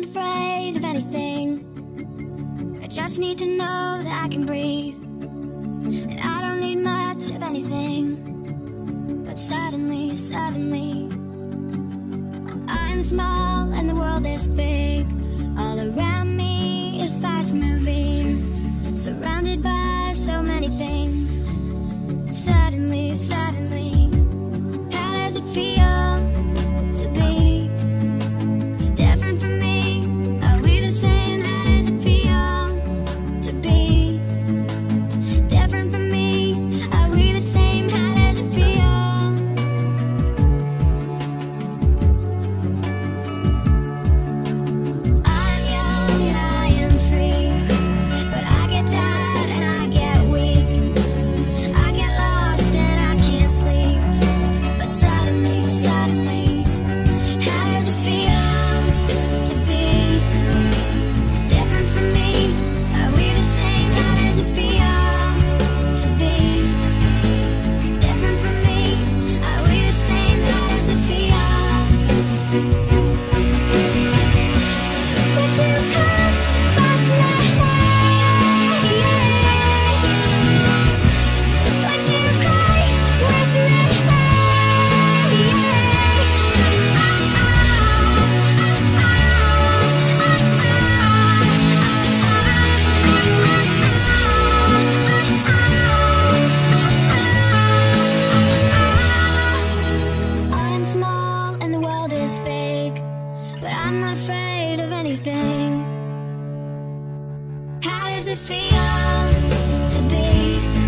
not afraid of anything. I just need to know that I can breathe. And I don't need much of anything. But suddenly, suddenly, I'm small and the world is big. All around me is fast moving. Surrounded by so many things. Suddenly, suddenly. does it feel to be?